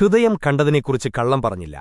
ഹൃദയം കണ്ടതിനെക്കുറിച്ച് കള്ളം പറഞ്ഞില്ല